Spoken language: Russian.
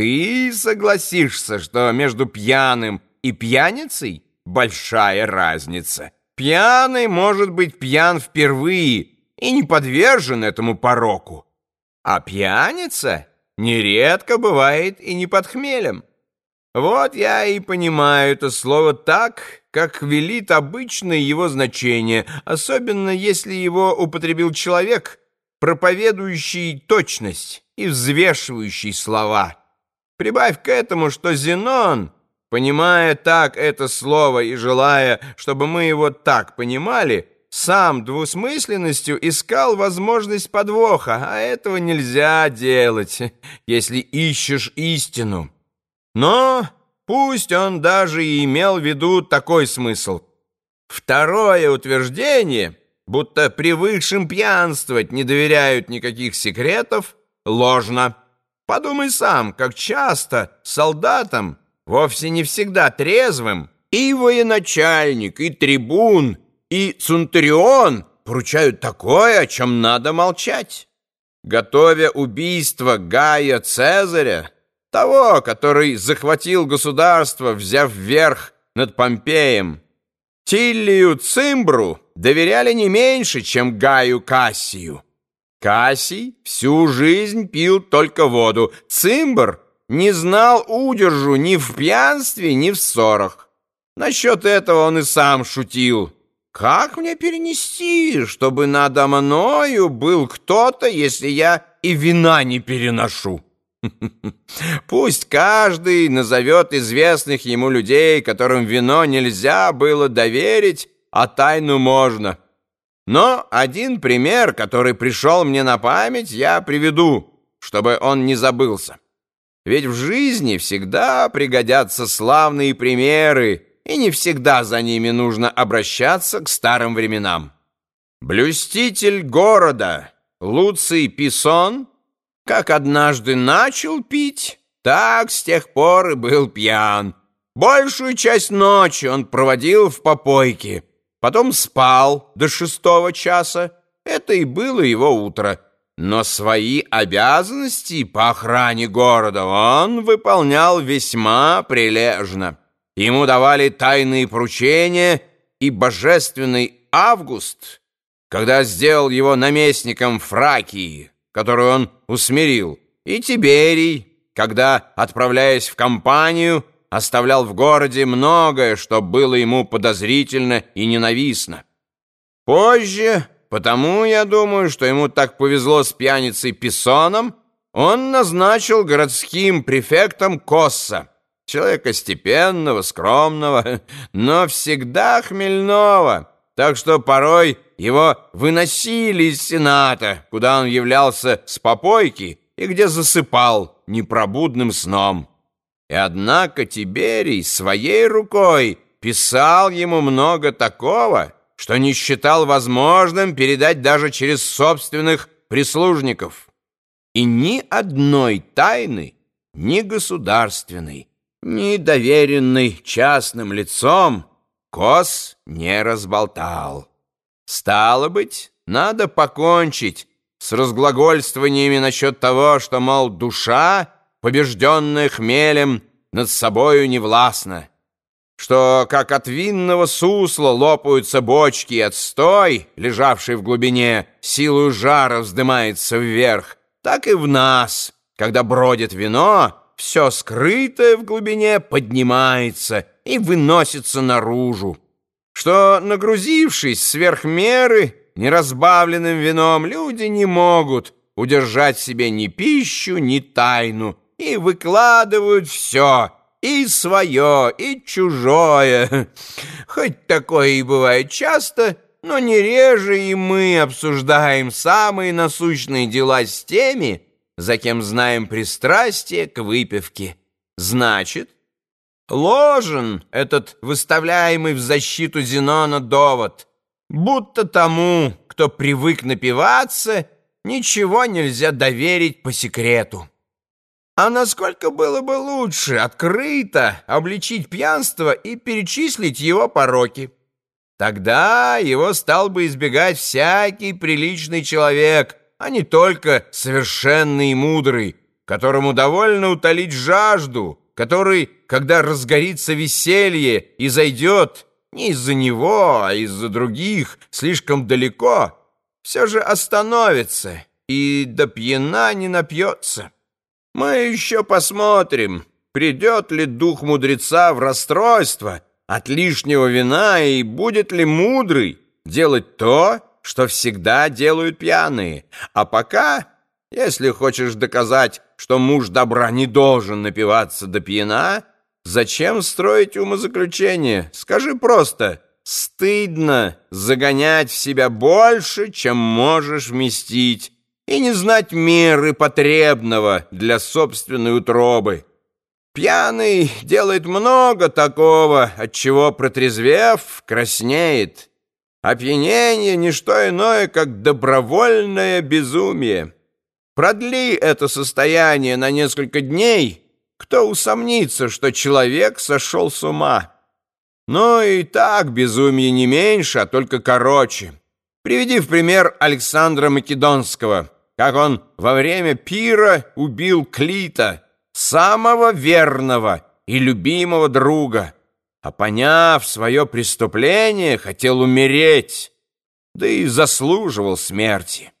ты согласишься, что между пьяным и пьяницей большая разница. Пьяный может быть пьян впервые и не подвержен этому пороку, а пьяница нередко бывает и не под хмелем. Вот я и понимаю это слово так, как велит обычное его значение, особенно если его употребил человек, проповедующий точность и взвешивающий слова. Прибавь к этому, что Зенон, понимая так это слово и желая, чтобы мы его так понимали, сам двусмысленностью искал возможность подвоха, а этого нельзя делать, если ищешь истину. Но пусть он даже и имел в виду такой смысл. Второе утверждение, будто привыкшим пьянствовать не доверяют никаких секретов, ложно. Подумай сам, как часто солдатам, вовсе не всегда трезвым, и военачальник, и трибун, и цунтарион поручают такое, о чем надо молчать. Готовя убийство Гая Цезаря, того, который захватил государство, взяв верх над Помпеем. Тиллию Цимбру доверяли не меньше, чем Гаю Кассию. Кассий всю жизнь пил только воду. Цимбр не знал удержу ни в пьянстве, ни в ссорах. Насчет этого он и сам шутил. «Как мне перенести, чтобы надо мною был кто-то, если я и вина не переношу?» Пусть каждый назовет известных ему людей, которым вино нельзя было доверить, а тайну можно. Но один пример, который пришел мне на память, я приведу, чтобы он не забылся. Ведь в жизни всегда пригодятся славные примеры, и не всегда за ними нужно обращаться к старым временам. Блюститель города Луций Писон — как однажды начал пить, так с тех пор и был пьян. Большую часть ночи он проводил в попойке, потом спал до шестого часа. Это и было его утро. Но свои обязанности по охране города он выполнял весьма прилежно. Ему давали тайные поручения, и божественный Август, когда сделал его наместником Фракии, которую он усмирил, и Тиберий, когда, отправляясь в компанию, оставлял в городе многое, что было ему подозрительно и ненавистно. Позже, потому я думаю, что ему так повезло с пьяницей Писоном, он назначил городским префектом Косса, человека степенного, скромного, но всегда хмельного, так что порой его выносили из Сената, куда он являлся с попойки и где засыпал непробудным сном. И однако Тиберий своей рукой писал ему много такого, что не считал возможным передать даже через собственных прислужников. И ни одной тайны, ни государственной, ни доверенной частным лицом Кос не разболтал. Стало быть, надо покончить с разглагольствованиями насчет того, что, мол, душа, побежденная хмелем, над собою не властна, что, как от винного сусла лопаются бочки и отстой, лежавший в глубине, силою жара вздымается вверх, так и в нас, когда бродит вино, все скрытое в глубине поднимается и выносится наружу что, нагрузившись сверх меры неразбавленным вином, люди не могут удержать себе ни пищу, ни тайну, и выкладывают все, и свое, и чужое. Хоть такое и бывает часто, но не реже и мы обсуждаем самые насущные дела с теми, за кем знаем пристрастие к выпивке. Значит, Ложен этот выставляемый в защиту Зенона довод, будто тому, кто привык напиваться, ничего нельзя доверить по секрету. А насколько было бы лучше открыто обличить пьянство и перечислить его пороки? Тогда его стал бы избегать всякий приличный человек, а не только совершенный и мудрый, которому довольно утолить жажду, который, когда разгорится веселье и зайдет не из-за него, а из-за других слишком далеко, все же остановится и до пьяна не напьется. Мы еще посмотрим, придет ли дух мудреца в расстройство от лишнего вина и будет ли мудрый делать то, что всегда делают пьяные. А пока, если хочешь доказать, что муж добра не должен напиваться до пьяна, зачем строить умозаключение? Скажи просто, стыдно загонять в себя больше, чем можешь вместить, и не знать меры потребного для собственной утробы. Пьяный делает много такого, от чего протрезвев, краснеет. Опьянение — не что иное, как добровольное безумие. Продли это состояние на несколько дней, кто усомнится, что человек сошел с ума. Но и так безумие не меньше, а только короче. Приведи в пример Александра Македонского — как он во время пира убил Клита, самого верного и любимого друга, а поняв свое преступление, хотел умереть, да и заслуживал смерти.